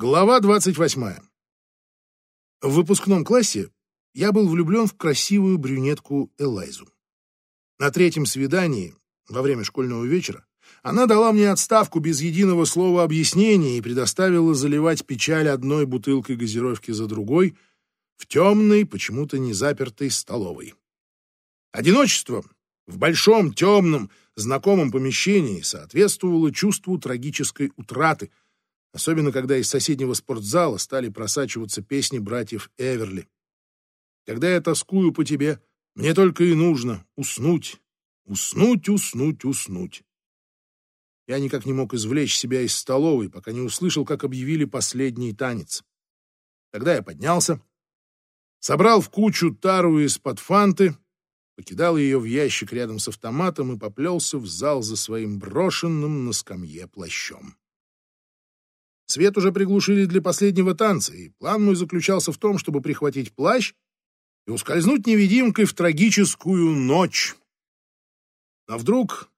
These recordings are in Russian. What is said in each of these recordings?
Глава 28. В выпускном классе я был влюблен в красивую брюнетку Элайзу. На третьем свидании, во время школьного вечера, она дала мне отставку без единого слова объяснения и предоставила заливать печаль одной бутылкой газировки за другой в темной, почему-то не запертой столовой. Одиночество в большом, темном, знакомом помещении соответствовало чувству трагической утраты — особенно когда из соседнего спортзала стали просачиваться песни братьев Эверли. Когда я тоскую по тебе, мне только и нужно уснуть, уснуть, уснуть, уснуть. Я никак не мог извлечь себя из столовой, пока не услышал, как объявили последний танец. Тогда я поднялся, собрал в кучу тару из-под фанты, покидал ее в ящик рядом с автоматом и поплелся в зал за своим брошенным на скамье плащом. Свет уже приглушили для последнего танца, и план мой заключался в том, чтобы прихватить плащ и ускользнуть невидимкой в трагическую ночь. А вдруг...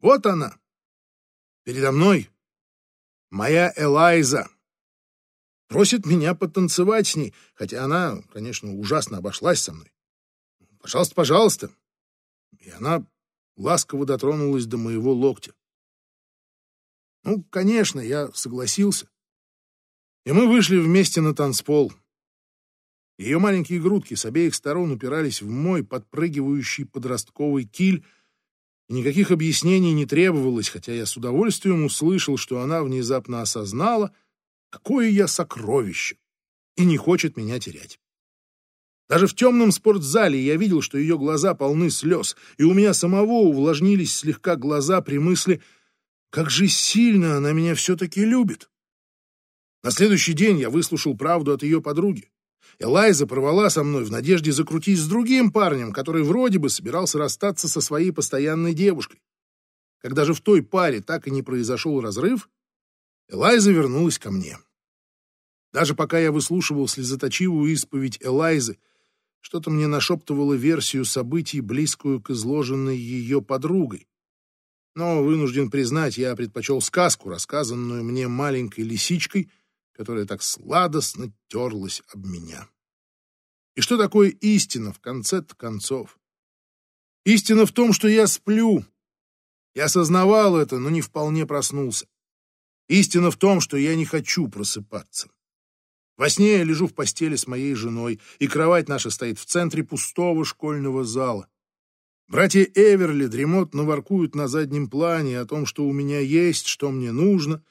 Вот она, передо мной, моя Элайза. Просит меня потанцевать с ней, хотя она, конечно, ужасно обошлась со мной. Пожалуйста, пожалуйста. И она ласково дотронулась до моего локтя. Ну, конечно, я согласился. И мы вышли вместе на танцпол. Ее маленькие грудки с обеих сторон упирались в мой подпрыгивающий подростковый киль, и никаких объяснений не требовалось, хотя я с удовольствием услышал, что она внезапно осознала, какое я сокровище, и не хочет меня терять. Даже в темном спортзале я видел, что ее глаза полны слез, и у меня самого увлажнились слегка глаза при мысли — как же сильно она меня все-таки любит. На следующий день я выслушал правду от ее подруги. Элайза порвала со мной в надежде закрутить с другим парнем, который вроде бы собирался расстаться со своей постоянной девушкой. Когда же в той паре так и не произошел разрыв, Элайза вернулась ко мне. Даже пока я выслушивал слезоточивую исповедь Элайзы, что-то мне нашептывало версию событий, близкую к изложенной ее подругой. Но, вынужден признать, я предпочел сказку, рассказанную мне маленькой лисичкой, которая так сладостно терлась об меня. И что такое истина в конце концов? Истина в том, что я сплю. Я осознавал это, но не вполне проснулся. Истина в том, что я не хочу просыпаться. Во сне я лежу в постели с моей женой, и кровать наша стоит в центре пустого школьного зала. Братья Эверли дремотно воркуют на заднем плане о том, что у меня есть, что мне нужно.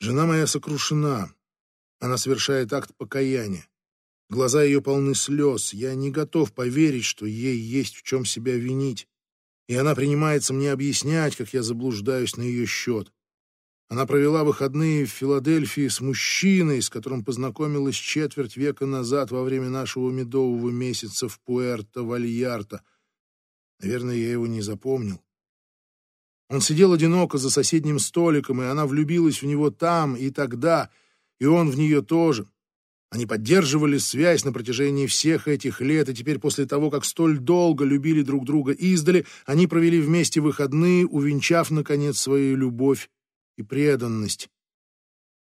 Жена моя сокрушена. Она совершает акт покаяния. Глаза ее полны слез. Я не готов поверить, что ей есть в чем себя винить. И она принимается мне объяснять, как я заблуждаюсь на ее счет. Она провела выходные в Филадельфии с мужчиной, с которым познакомилась четверть века назад во время нашего медового месяца в Пуэрто-Вальярто — Наверное, я его не запомнил. Он сидел одиноко за соседним столиком, и она влюбилась в него там и тогда, и он в нее тоже. Они поддерживали связь на протяжении всех этих лет, и теперь после того, как столь долго любили друг друга издали, они провели вместе выходные, увенчав, наконец, свою любовь и преданность.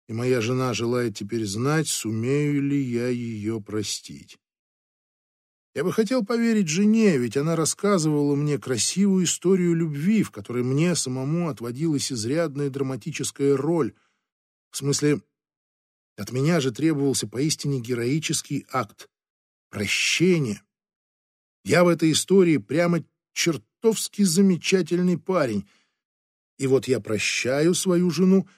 И моя жена желает теперь знать, сумею ли я ее простить. Я бы хотел поверить жене, ведь она рассказывала мне красивую историю любви, в которой мне самому отводилась изрядная драматическая роль. В смысле, от меня же требовался поистине героический акт прощения. Я в этой истории прямо чертовски замечательный парень. И вот я прощаю свою жену,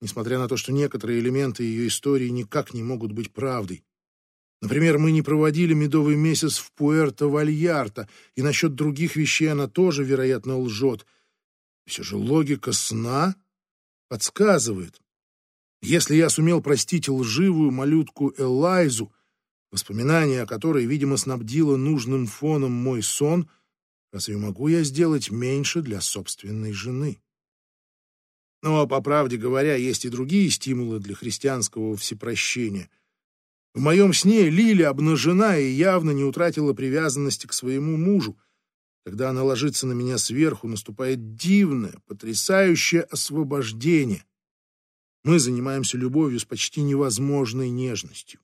несмотря на то, что некоторые элементы ее истории никак не могут быть правдой. Например, мы не проводили медовый месяц в Пуэрто-Вальярто, и насчет других вещей она тоже, вероятно, лжет. Все же логика сна подсказывает. Если я сумел простить лживую малютку Элайзу, воспоминания о которой, видимо, снабдило нужным фоном мой сон, разве могу я сделать меньше для собственной жены? Но, по правде говоря, есть и другие стимулы для христианского всепрощения — в моем сне Лили обнажена и явно не утратила привязанности к своему мужу. Когда она ложится на меня сверху, наступает дивное, потрясающее освобождение. Мы занимаемся любовью с почти невозможной нежностью.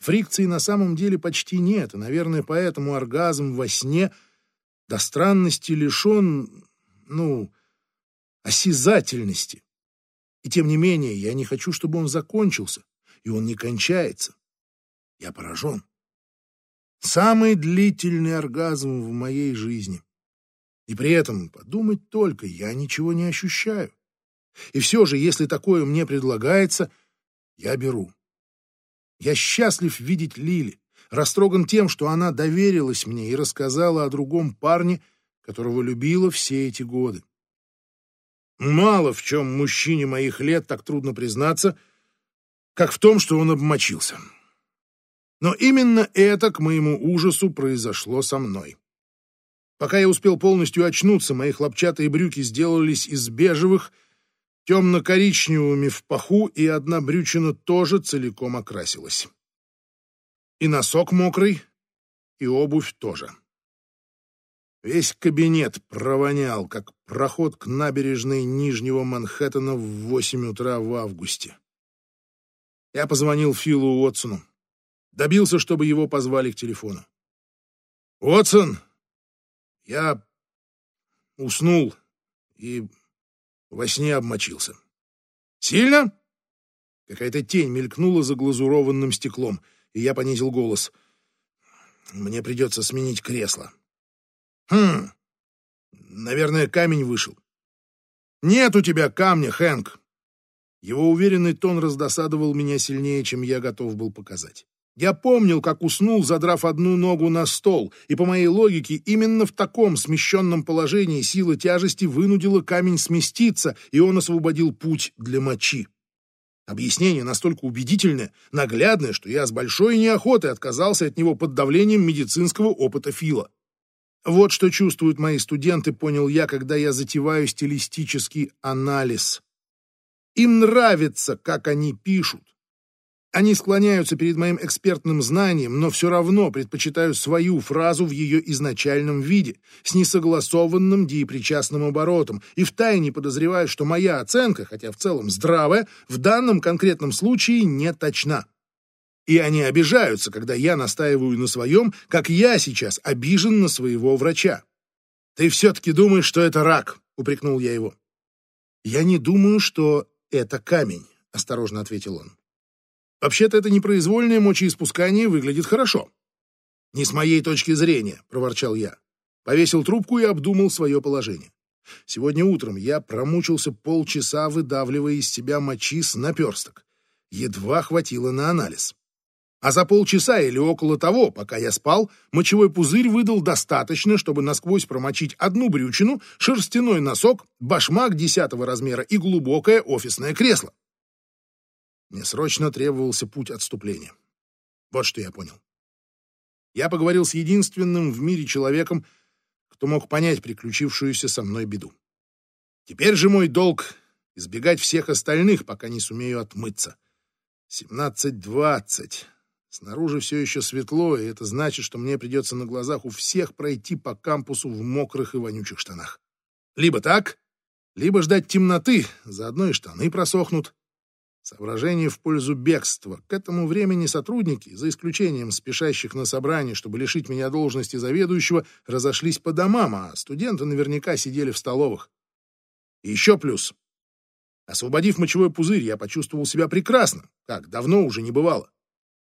Фрикции на самом деле почти нет, и, наверное, поэтому оргазм во сне до странности лишен, ну, осязательности. И тем не менее, я не хочу, чтобы он закончился, и он не кончается. Я поражен. Самый длительный оргазм в моей жизни. И при этом, подумать только, я ничего не ощущаю. И все же, если такое мне предлагается, я беру. Я счастлив видеть Лили, растроган тем, что она доверилась мне и рассказала о другом парне, которого любила все эти годы. Мало в чем мужчине моих лет так трудно признаться, как в том, что он обмочился. Но именно это, к моему ужасу, произошло со мной. Пока я успел полностью очнуться, мои хлопчатые брюки сделались из бежевых, темно-коричневыми в паху, и одна брючина тоже целиком окрасилась. И носок мокрый, и обувь тоже. Весь кабинет провонял, как проход к набережной Нижнего Манхэттена в восемь утра в августе. Я позвонил Филу Уотсону. Добился, чтобы его позвали к телефону. «Уотсон, я уснул и во сне обмочился. Сильно?» Какая-то тень мелькнула за глазурованным стеклом, и я понизил голос. «Мне придется сменить кресло». Хм, наверное, камень вышел. Нет у тебя камня, Хэнк. Его уверенный тон раздосадовал меня сильнее, чем я готов был показать. Я помнил, как уснул, задрав одну ногу на стол, и по моей логике именно в таком смещенном положении сила тяжести вынудила камень сместиться, и он освободил путь для мочи. Объяснение настолько убедительное, наглядное, что я с большой неохотой отказался от него под давлением медицинского опыта Фила. Вот что чувствуют мои студенты, понял я, когда я затеваю стилистический анализ. Им нравится, как они пишут. Они склоняются перед моим экспертным знанием, но все равно предпочитают свою фразу в ее изначальном виде, с несогласованным деепричастным оборотом, и втайне подозревают, что моя оценка, хотя в целом здравая, в данном конкретном случае не точна. И они обижаются, когда я настаиваю на своем, как я сейчас обижен на своего врача. «Ты все-таки думаешь, что это рак?» — упрекнул я его. «Я не думаю, что это камень», — осторожно ответил он. «Вообще-то это непроизвольное мочеиспускание выглядит хорошо». «Не с моей точки зрения», — проворчал я. Повесил трубку и обдумал свое положение. Сегодня утром я промучился полчаса, выдавливая из себя мочи с наперсток. Едва хватило на анализ. А за полчаса или около того, пока я спал, мочевой пузырь выдал достаточно, чтобы насквозь промочить одну брючину, шерстяной носок, башмак десятого размера и глубокое офисное кресло. Мне срочно требовался путь отступления. Вот что я понял. Я поговорил с единственным в мире человеком, кто мог понять приключившуюся со мной беду. Теперь же мой долг — избегать всех остальных, пока не сумею отмыться. Семнадцать двадцать. Снаружи все еще светло, и это значит, что мне придется на глазах у всех пройти по кампусу в мокрых и вонючих штанах. Либо так, либо ждать темноты, заодно и штаны просохнут. Соображение в пользу бегства. К этому времени сотрудники, за исключением спешащих на собрание, чтобы лишить меня должности заведующего, разошлись по домам, а студенты наверняка сидели в столовых. И еще плюс. Освободив мочевой пузырь, я почувствовал себя прекрасно, как давно уже не бывало.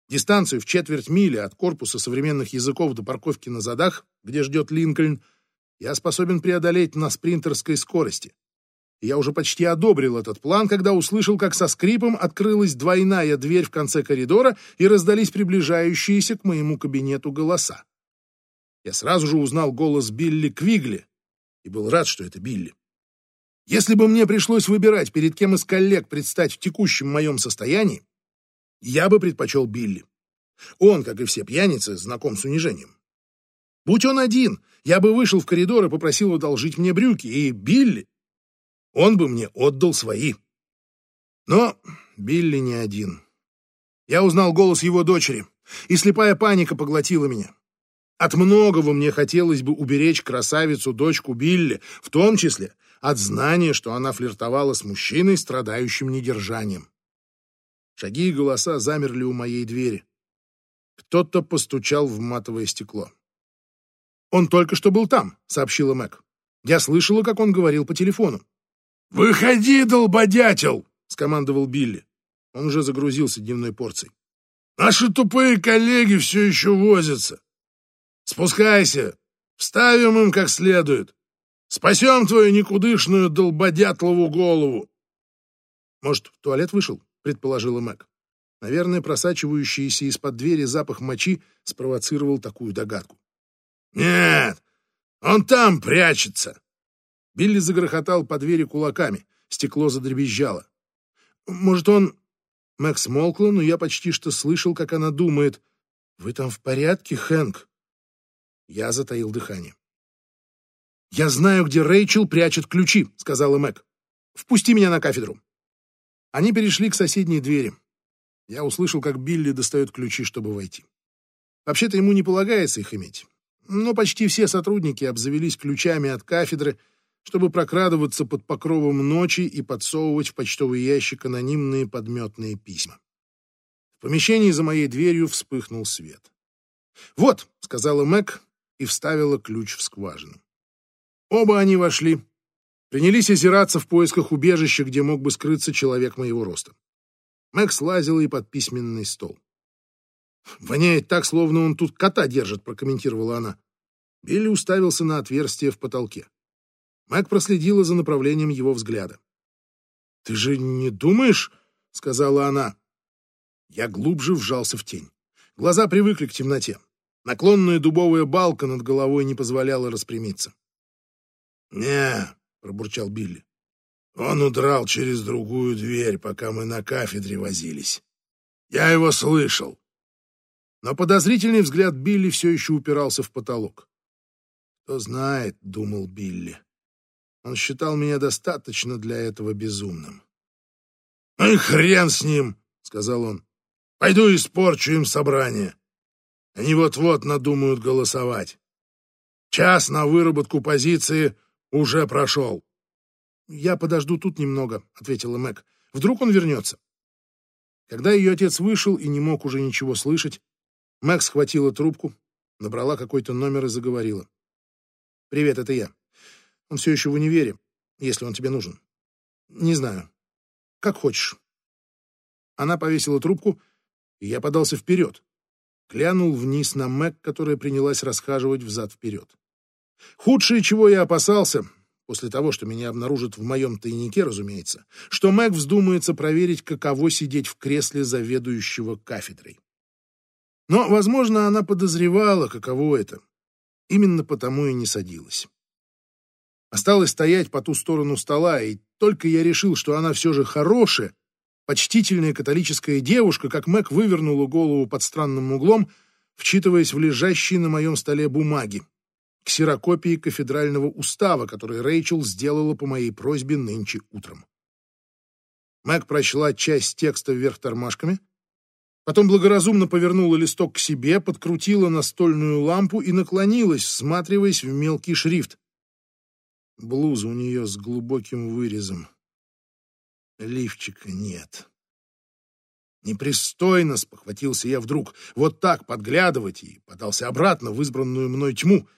Дистанцию в четверть мили от корпуса современных языков до парковки на задах, где ждет Линкольн, я способен преодолеть на спринтерской скорости. Я уже почти одобрил этот план, когда услышал, как со скрипом открылась двойная дверь в конце коридора и раздались приближающиеся к моему кабинету голоса. Я сразу же узнал голос Билли Квигли и был рад, что это Билли. Если бы мне пришлось выбирать, перед кем из коллег предстать в текущем моем состоянии, я бы предпочел Билли. Он, как и все пьяницы, знаком с унижением. Будь он один, я бы вышел в коридор и попросил одолжить мне брюки, и Билли, он бы мне отдал свои. Но Билли не один. Я узнал голос его дочери, и слепая паника поглотила меня. От многого мне хотелось бы уберечь красавицу, дочку Билли, в том числе от знания, что она флиртовала с мужчиной, страдающим недержанием. Шаги и голоса замерли у моей двери. Кто-то постучал в матовое стекло. «Он только что был там», — сообщила Мэг. «Я слышала, как он говорил по телефону». «Выходи, долбодятел!» — скомандовал Билли. Он уже загрузился дневной порцией. «Наши тупые коллеги все еще возятся. Спускайся, вставим им как следует. Спасем твою никудышную долбодятлову голову!» «Может, в туалет вышел?» — предположила Мэг. Наверное, просачивающийся из-под двери запах мочи спровоцировал такую догадку. «Нет, он там прячется!» Билли загрохотал по двери кулаками. Стекло задребезжало. «Может, он...» Мэг смолкла, но я почти что слышал, как она думает. «Вы там в порядке, Хэнк?» Я затаил дыхание. «Я знаю, где Рэйчел прячет ключи», — сказала Мэг. «Впусти меня на кафедру». Они перешли к соседней двери. Я услышал, как Билли достает ключи, чтобы войти. Вообще-то ему не полагается их иметь. Но почти все сотрудники обзавелись ключами от кафедры, чтобы прокрадываться под покровом ночи и подсовывать в почтовый ящик анонимные подметные письма. В помещении за моей дверью вспыхнул свет. «Вот», — сказала Мэг и вставила ключ в скважину. Оба они вошли, принялись озираться в поисках убежища, где мог бы скрыться человек моего роста. Мэг слазила и под письменный стол. «Воняет так, словно он тут кота держит», — прокомментировала она. Билли уставился на отверстие в потолке. Мэг проследила за направлением его взгляда. «Ты же не думаешь?» — сказала она. Я глубже вжался в тень. Глаза привыкли к темноте. Наклонная дубовая балка над головой не позволяла распрямиться. «Не», — пробурчал Билли. «Он удрал через другую дверь, пока мы на кафедре возились. Я его слышал». Но подозрительный взгляд Билли все еще упирался в потолок. «Кто знает», — думал Билли. Он считал меня достаточно для этого безумным. «Ну и хрен с ним», — сказал он. «Пойду испорчу им собрание». Они вот-вот надумают голосовать. Час на выработку позиции уже прошел. «Я подожду тут немного», — ответила Мэг. «Вдруг он вернется». Когда ее отец вышел и не мог уже ничего слышать, Мэг схватила трубку, набрала какой-то номер и заговорила. «Привет, это я. Он все еще в универе, если он тебе нужен. Не знаю. Как хочешь». Она повесила трубку, и я подался вперед, глянул вниз на Мэг, которая принялась расхаживать взад-вперед. Худшее, чего я опасался, после того, что меня обнаружат в моем тайнике, разумеется, что Мэг вздумается проверить, каково сидеть в кресле заведующего кафедрой. Но, возможно, она подозревала, каково это. Именно потому и не садилась. Осталось стоять по ту сторону стола, и только я решил, что она все же хорошая, Почтительная католическая девушка, как Мэг, вывернула голову под странным углом, вчитываясь в лежащие на моем столе бумаги, ксерокопии кафедрального устава, который Рэйчел сделала по моей просьбе нынче утром. Мэг прочла часть текста вверх тормашками, потом благоразумно повернула листок к себе, подкрутила настольную лампу и наклонилась, всматриваясь в мелкий шрифт. Блуза у нее с глубоким вырезом. Лифчика нет. Непристойно, спохватился я вдруг, вот так подглядывать и подался обратно в избранную мной тьму.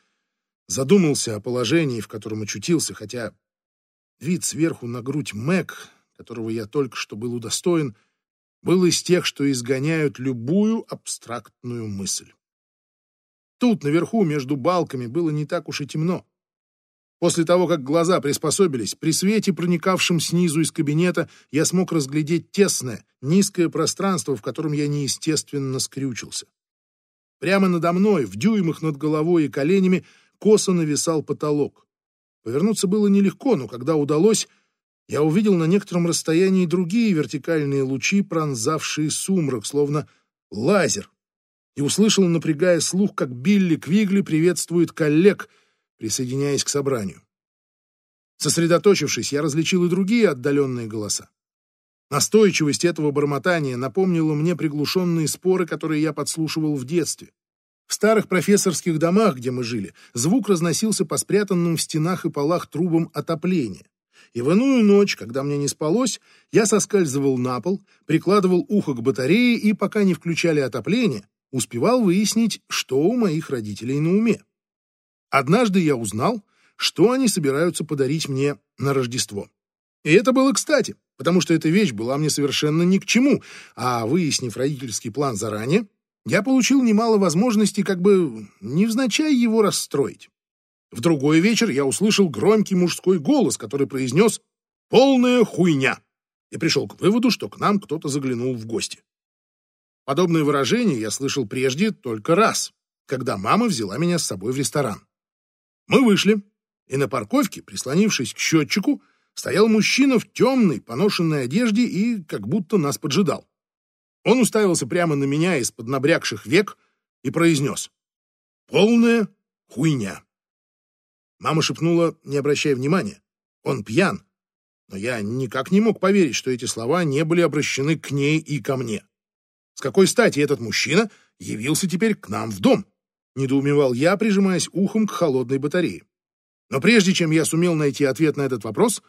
Задумался о положении, в котором очутился, хотя вид сверху на грудь Мэг, которого я только что был удостоен, был из тех, что изгоняют любую абстрактную мысль. Тут, наверху, между балками, было не так уж и темно. После того, как глаза приспособились, при свете, проникавшем снизу из кабинета, я смог разглядеть тесное, низкое пространство, в котором я неестественно скрючился. Прямо надо мной, в дюймах над головой и коленями, косо нависал потолок. Повернуться было нелегко, но когда удалось, я увидел на некотором расстоянии другие вертикальные лучи, пронзавшие сумрак, словно лазер, и услышал, напрягая слух, как Билли Квигли приветствует коллег — присоединяясь к собранию. Сосредоточившись, я различил и другие отдаленные голоса. Настойчивость этого бормотания напомнила мне приглушенные споры, которые я подслушивал в детстве. В старых профессорских домах, где мы жили, звук разносился по спрятанным в стенах и полах трубам отопления. И в иную ночь, когда мне не спалось, я соскальзывал на пол, прикладывал ухо к батарее и, пока не включали отопление, успевал выяснить, что у моих родителей на уме. Однажды я узнал, что они собираются подарить мне на Рождество. И это было кстати, потому что эта вещь была мне совершенно ни к чему, а выяснив родительский план заранее, я получил немало возможностей как бы невзначай его расстроить. В другой вечер я услышал громкий мужской голос, который произнес «полная хуйня» и пришел к выводу, что к нам кто-то заглянул в гости. Подобное выражение я слышал прежде только раз, когда мама взяла меня с собой в ресторан. Мы вышли, и на парковке, прислонившись к счетчику, стоял мужчина в темной, поношенной одежде и как будто нас поджидал. Он уставился прямо на меня из-под набрякших век и произнес «Полная хуйня». Мама шепнула, не обращая внимания, «Он пьян». Но я никак не мог поверить, что эти слова не были обращены к ней и ко мне. С какой стати этот мужчина явился теперь к нам в дом? Недоумевал я, прижимаясь ухом к холодной батарее. Но прежде чем я сумел найти ответ на этот вопрос,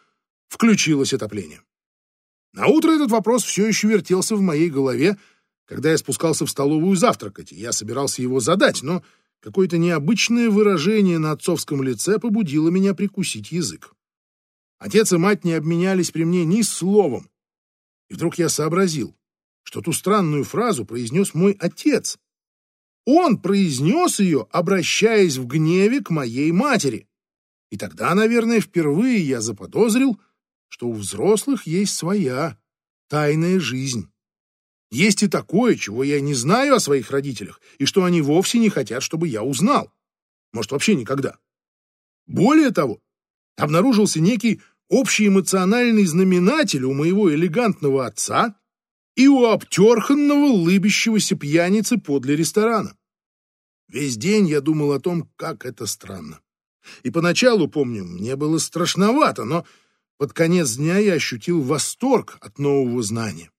включилось отопление. На утро этот вопрос все еще вертелся в моей голове, когда я спускался в столовую завтракать, и я собирался его задать, но какое-то необычное выражение на отцовском лице побудило меня прикусить язык. Отец и мать не обменялись при мне ни словом. И вдруг я сообразил, что ту странную фразу произнес мой отец. Он произнес ее, обращаясь в гневе к моей матери. И тогда, наверное, впервые я заподозрил, что у взрослых есть своя тайная жизнь. Есть и такое, чего я не знаю о своих родителях, и что они вовсе не хотят, чтобы я узнал. Может, вообще никогда. Более того, обнаружился некий общий эмоциональный знаменатель у моего элегантного отца и у обтерханного лыбящегося пьяницы подле ресторана. Весь день я думал о том, как это странно. И поначалу, помню, мне было страшновато, но под конец дня я ощутил восторг от нового знания.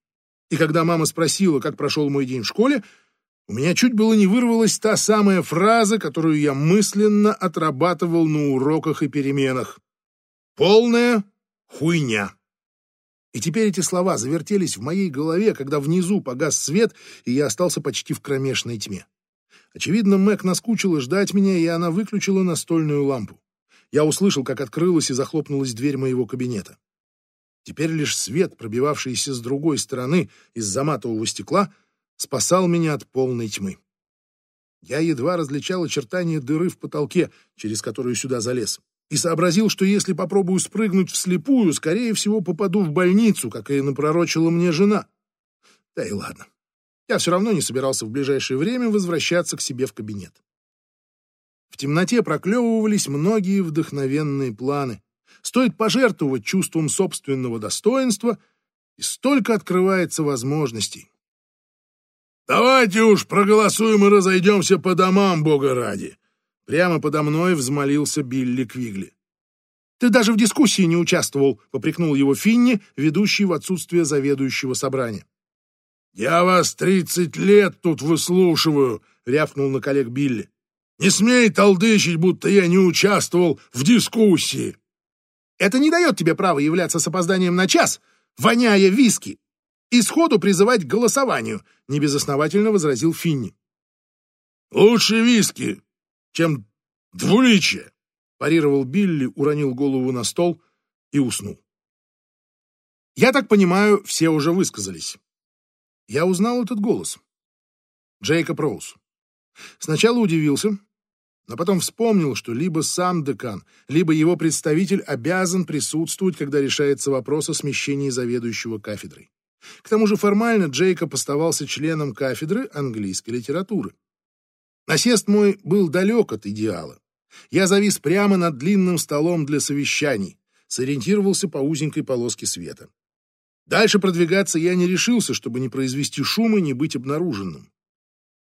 И когда мама спросила, как прошел мой день в школе, у меня чуть было не вырвалась та самая фраза, которую я мысленно отрабатывал на уроках и переменах. «Полная хуйня». И теперь эти слова завертелись в моей голове, когда внизу погас свет, и я остался почти в кромешной тьме. Очевидно, Мэг наскучила ждать меня, и она выключила настольную лампу. Я услышал, как открылась и захлопнулась дверь моего кабинета. Теперь лишь свет, пробивавшийся с другой стороны из-за матового стекла, спасал меня от полной тьмы. Я едва различал очертания дыры в потолке, через которую сюда залез, и сообразил, что если попробую спрыгнуть вслепую, скорее всего попаду в больницу, как и напророчила мне жена. Да и ладно. Я все равно не собирался в ближайшее время возвращаться к себе в кабинет. В темноте проклевывались многие вдохновенные планы, Стоит пожертвовать чувством собственного достоинства, и столько открывается возможностей. «Давайте уж проголосуем и разойдемся по домам, бога ради!» Прямо подо мной взмолился Билли Квигли. «Ты даже в дискуссии не участвовал», — попрекнул его Финни, ведущий в отсутствие заведующего собрания. «Я вас тридцать лет тут выслушиваю», — рявкнул на коллег Билли. «Не смей толдычить, будто я не участвовал в дискуссии». Это не дает тебе права являться с опозданием на час, воняя виски, и сходу призывать к голосованию, небезосновательно возразил Финни. Лучше виски, чем двуличие, парировал Билли, уронил голову на стол и уснул. Я так понимаю, все уже высказались. Я узнал этот голос. Джейкоб Роуз. Сначала удивился, но потом вспомнил, что либо сам декан, либо его представитель обязан присутствовать, когда решается вопрос о смещении заведующего кафедрой. К тому же формально Джейкоб оставался членом кафедры английской литературы. Насест мой был далек от идеала. Я завис прямо над длинным столом для совещаний, сориентировался по узенькой полоске света. Дальше продвигаться я не решился, чтобы не произвести шума и не быть обнаруженным.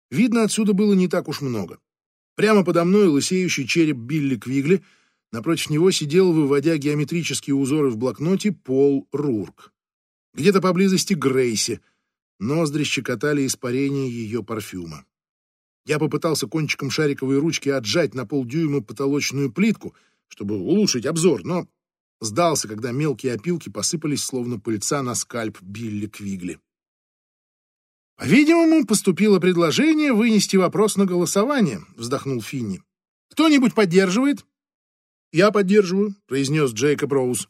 Видно, отсюда было не так уж много. Прямо подо мной лысеющий череп Билли Квигли, напротив него сидел, выводя геометрические узоры в блокноте, Пол Рурк. Где-то поблизости Грейси, ноздри щекотали испарение ее парфюма. Я попытался кончиком шариковой ручки отжать на полдюйма потолочную плитку, чтобы улучшить обзор, но сдался, когда мелкие опилки посыпались, словно пыльца на скальп Билли Квигли. «По-видимому, поступило предложение вынести вопрос на голосование», — вздохнул Финни. «Кто-нибудь поддерживает?» «Я поддерживаю», — произнес Джейкоб Роуз.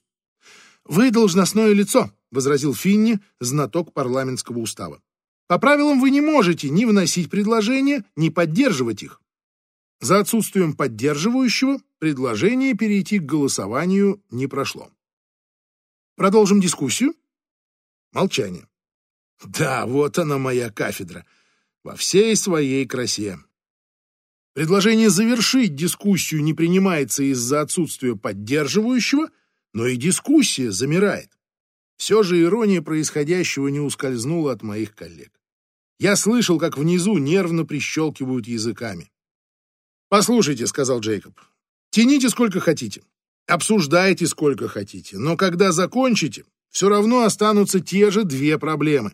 «Вы должностное лицо», — возразил Финни, знаток парламентского устава. «По правилам вы не можете ни вносить предложения, ни поддерживать их. За отсутствием поддерживающего предложение перейти к голосованию не прошло. Продолжим дискуссию?» Молчание. Да, вот она моя кафедра, во всей своей красе. Предложение завершить дискуссию не принимается из-за отсутствия поддерживающего, но и дискуссия замирает. Все же ирония происходящего не ускользнула от моих коллег. Я слышал, как внизу нервно прищелкивают языками. «Послушайте», — сказал Джейкоб, — «тяните сколько хотите, обсуждайте сколько хотите, но когда закончите, все равно останутся те же две проблемы.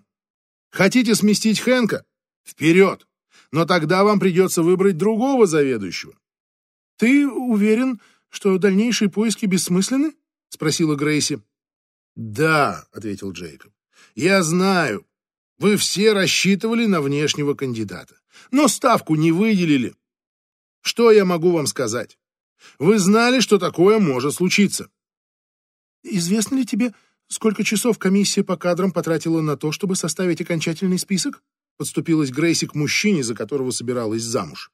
Хотите сместить Хэнка? Вперед! Но тогда вам придется выбрать другого заведующего. Ты уверен, что дальнейшие поиски бессмысленны? Спросила Грейси. Да, ответил Джейкоб. Я знаю. Вы все рассчитывали на внешнего кандидата, но ставку не выделили. Что я могу вам сказать? Вы знали, что такое может случиться. Известно ли тебе, Сколько часов комиссия по кадрам потратила на то, чтобы составить окончательный список? Подступилась Грейси к мужчине, за которого собиралась замуж.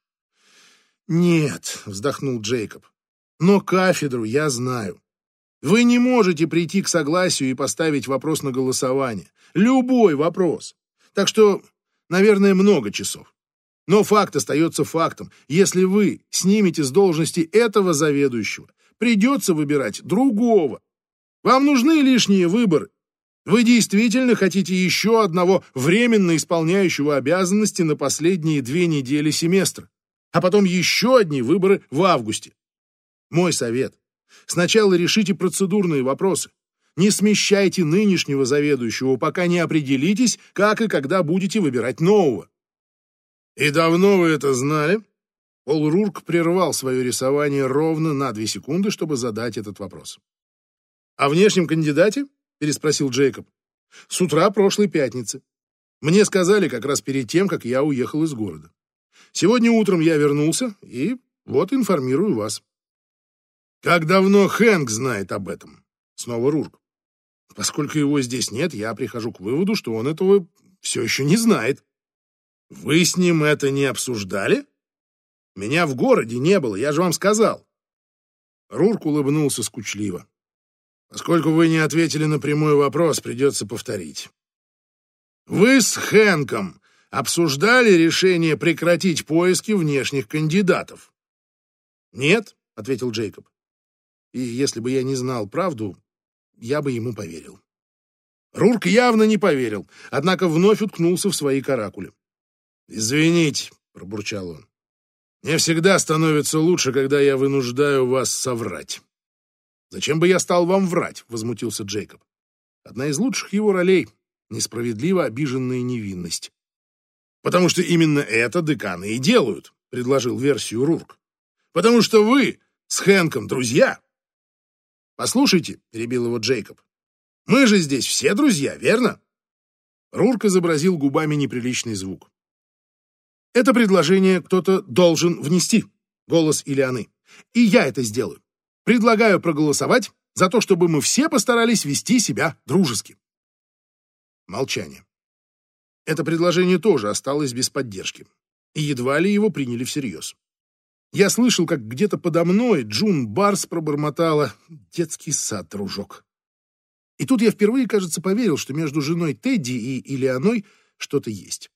Нет, вздохнул Джейкоб. Но кафедру я знаю. Вы не можете прийти к согласию и поставить вопрос на голосование. Любой вопрос. Так что, наверное, много часов. Но факт остается фактом. Если вы снимете с должности этого заведующего, придется выбирать другого. Вам нужны лишние выборы. Вы действительно хотите еще одного временно исполняющего обязанности на последние две недели семестра, а потом еще одни выборы в августе. Мой совет. Сначала решите процедурные вопросы. Не смещайте нынешнего заведующего, пока не определитесь, как и когда будете выбирать нового. И давно вы это знали? Пол Рурк прервал свое рисование ровно на две секунды, чтобы задать этот вопрос. «О внешнем кандидате?» — переспросил Джейкоб. «С утра прошлой пятницы. Мне сказали как раз перед тем, как я уехал из города. Сегодня утром я вернулся и вот информирую вас». «Как давно Хэнк знает об этом?» Снова Рурк. «Поскольку его здесь нет, я прихожу к выводу, что он этого все еще не знает». «Вы с ним это не обсуждали?» «Меня в городе не было, я же вам сказал». Рурк улыбнулся скучливо. Поскольку вы не ответили на прямой вопрос, придется повторить. Вы с Хэнком обсуждали решение прекратить поиски внешних кандидатов? Нет, ответил Джейкоб. И если бы я не знал правду, я бы ему поверил. Рурк явно не поверил, однако вновь уткнулся в свои каракули. «Извините», — пробурчал он. «Мне всегда становится лучше, когда я вынуждаю вас соврать». «Зачем бы я стал вам врать?» — возмутился Джейкоб. Одна из лучших его ролей — несправедливо обиженная невинность. «Потому что именно это деканы и делают», — предложил версию Рурк. «Потому что вы с Хэнком друзья». «Послушайте», — перебил его Джейкоб, — «мы же здесь все друзья, верно?» Рурк изобразил губами неприличный звук. «Это предложение кто-то должен внести», — голос Илианы. «И я это сделаю. Предлагаю проголосовать за то, чтобы мы все постарались вести себя дружески. Молчание. Это предложение тоже осталось без поддержки, и едва ли его приняли всерьез. Я слышал, как где-то подо мной Джун Барс пробормотала «Детский сад, дружок». И тут я впервые, кажется, поверил, что между женой Тедди и Илианой что-то есть.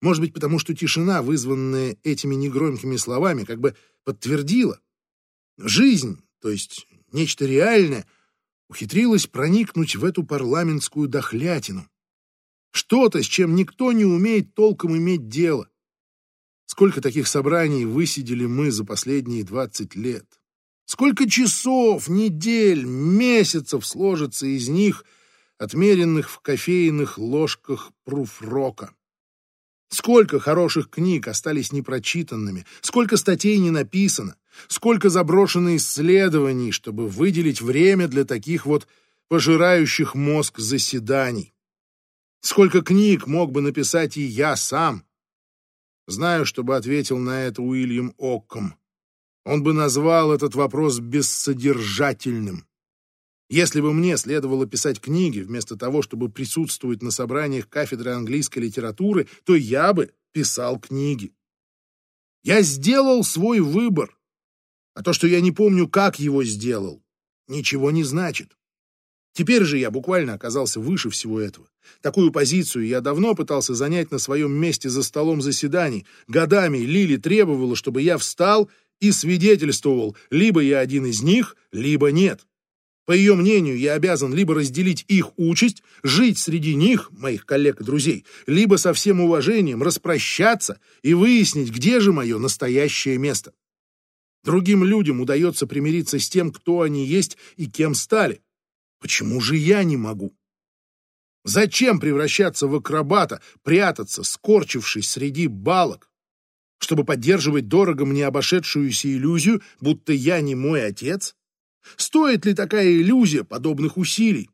Может быть, потому что тишина, вызванная этими негромкими словами, как бы подтвердила. Жизнь то есть нечто реальное, ухитрилось проникнуть в эту парламентскую дохлятину. Что-то, с чем никто не умеет толком иметь дело. Сколько таких собраний высидели мы за последние двадцать лет? Сколько часов, недель, месяцев сложится из них, отмеренных в кофейных ложках пруфрока? Сколько хороших книг остались непрочитанными, сколько статей не написано, сколько заброшено исследований, чтобы выделить время для таких вот пожирающих мозг заседаний. Сколько книг мог бы написать и я сам. Знаю, чтобы ответил на это Уильям Окком. Он бы назвал этот вопрос бессодержательным. Если бы мне следовало писать книги вместо того, чтобы присутствовать на собраниях кафедры английской литературы, то я бы писал книги. Я сделал свой выбор. А то, что я не помню, как его сделал, ничего не значит. Теперь же я буквально оказался выше всего этого. Такую позицию я давно пытался занять на своем месте за столом заседаний. Годами Лили требовала, чтобы я встал и свидетельствовал, либо я один из них, либо нет. По ее мнению, я обязан либо разделить их участь, жить среди них, моих коллег и друзей, либо со всем уважением распрощаться и выяснить, где же мое настоящее место. Другим людям удается примириться с тем, кто они есть и кем стали. Почему же я не могу? Зачем превращаться в акробата, прятаться, скорчившись среди балок? Чтобы поддерживать дорого мне обошедшуюся иллюзию, будто я не мой отец? Стоит ли такая иллюзия подобных усилий?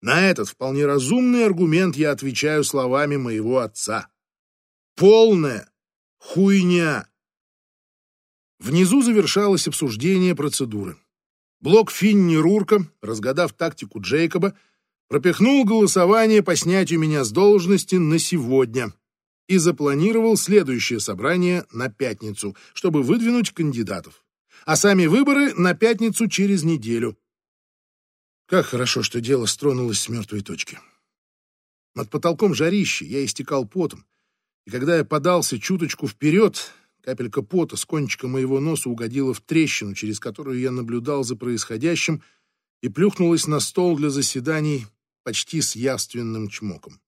На этот вполне разумный аргумент я отвечаю словами моего отца. Полная хуйня. Внизу завершалось обсуждение процедуры. Блок Финни Рурка, разгадав тактику Джейкоба, пропихнул голосование по снятию меня с должности на сегодня и запланировал следующее собрание на пятницу, чтобы выдвинуть кандидатов а сами выборы на пятницу через неделю. Как хорошо, что дело стронулось с мертвой точки. Над потолком жарище, я истекал потом, и когда я подался чуточку вперед, капелька пота с кончика моего носа угодила в трещину, через которую я наблюдал за происходящим, и плюхнулась на стол для заседаний почти с явственным чмоком.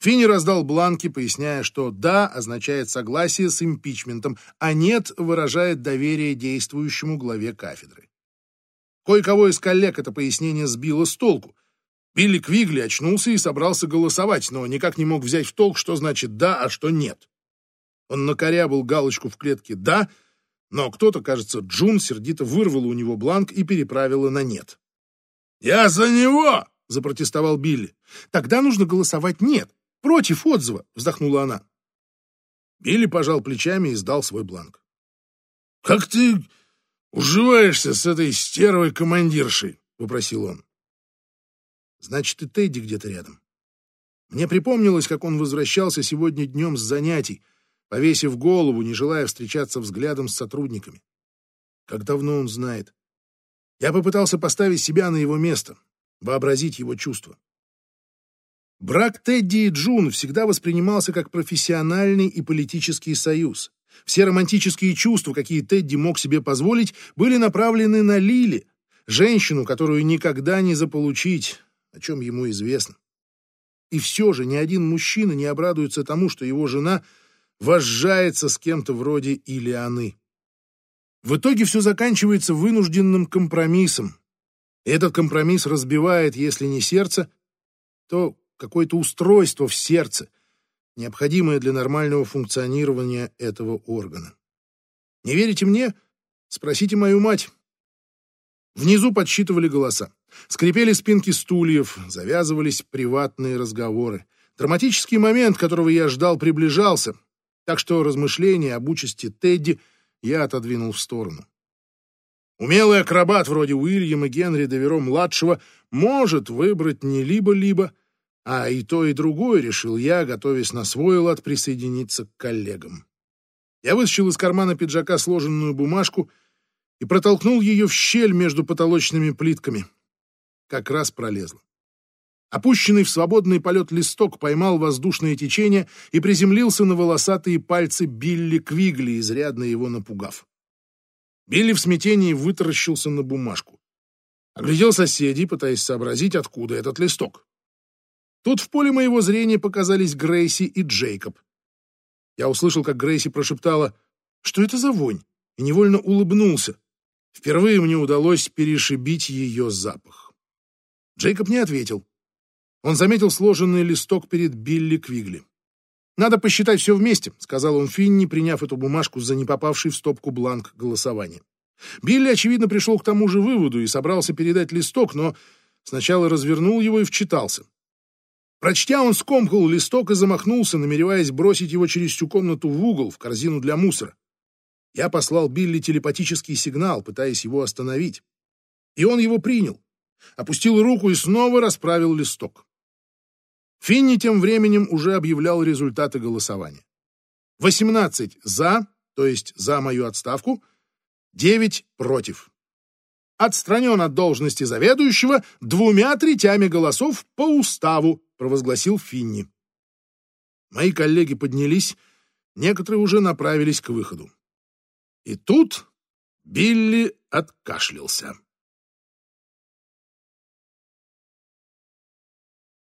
Финни раздал бланки, поясняя, что «да» означает согласие с импичментом, а «нет» выражает доверие действующему главе кафедры. Кое-кого из коллег это пояснение сбило с толку. Билли Квигли очнулся и собрался голосовать, но никак не мог взять в толк, что значит «да», а что «нет». Он накорябал галочку в клетке «да», но кто-то, кажется, Джун сердито вырвала у него бланк и переправила на «нет». «Я за него!» — запротестовал Билли. «Тогда нужно голосовать «нет», Против отзыва, вздохнула она. Билли пожал плечами и сдал свой бланк. Как ты уживаешься с этой стервой командиршей? вопросил он. Значит, и Тедди где-то рядом. Мне припомнилось, как он возвращался сегодня днем с занятий, повесив голову, не желая встречаться взглядом с сотрудниками. Как давно он знает. Я попытался поставить себя на его место, вообразить его чувства. Брак Тедди и Джун всегда воспринимался как профессиональный и политический союз. Все романтические чувства, какие Тедди мог себе позволить, были направлены на Лили, женщину, которую никогда не заполучить, о чем ему известно. И все же ни один мужчина не обрадуется тому, что его жена возжается с кем-то вроде Илианы. В итоге все заканчивается вынужденным компромиссом. Этот компромисс разбивает, если не сердце, то какое-то устройство в сердце, необходимое для нормального функционирования этого органа. Не верите мне? Спросите мою мать. Внизу подсчитывали голоса. Скрипели спинки стульев, завязывались приватные разговоры. Драматический момент, которого я ждал, приближался, так что размышления об участи Тедди я отодвинул в сторону. Умелый акробат вроде Уильяма Генри Деверо-младшего может выбрать не либо-либо, а и то, и другое решил я, готовясь на свой лад присоединиться к коллегам. Я вытащил из кармана пиджака сложенную бумажку и протолкнул ее в щель между потолочными плитками. Как раз пролезла. Опущенный в свободный полет листок поймал воздушное течение и приземлился на волосатые пальцы Билли Квигли, изрядно его напугав. Билли в смятении вытаращился на бумажку. Оглядел соседей, пытаясь сообразить, откуда этот листок. Тут в поле моего зрения показались Грейси и Джейкоб. Я услышал, как Грейси прошептала «Что это за вонь?» и невольно улыбнулся. Впервые мне удалось перешибить ее запах. Джейкоб не ответил. Он заметил сложенный листок перед Билли Квигли. «Надо посчитать все вместе», — сказал он Финни, приняв эту бумажку за не попавший в стопку бланк голосования. Билли, очевидно, пришел к тому же выводу и собрался передать листок, но сначала развернул его и вчитался. Прочтя, он скомкал листок и замахнулся, намереваясь бросить его через всю комнату в угол, в корзину для мусора. Я послал Билли телепатический сигнал, пытаясь его остановить. И он его принял, опустил руку и снова расправил листок. Финни тем временем уже объявлял результаты голосования. 18 «за», то есть за мою отставку, 9 «против». Отстранен от должности заведующего двумя третями голосов по уставу, провозгласил Финни. Мои коллеги поднялись, некоторые уже направились к выходу. И тут Билли откашлялся.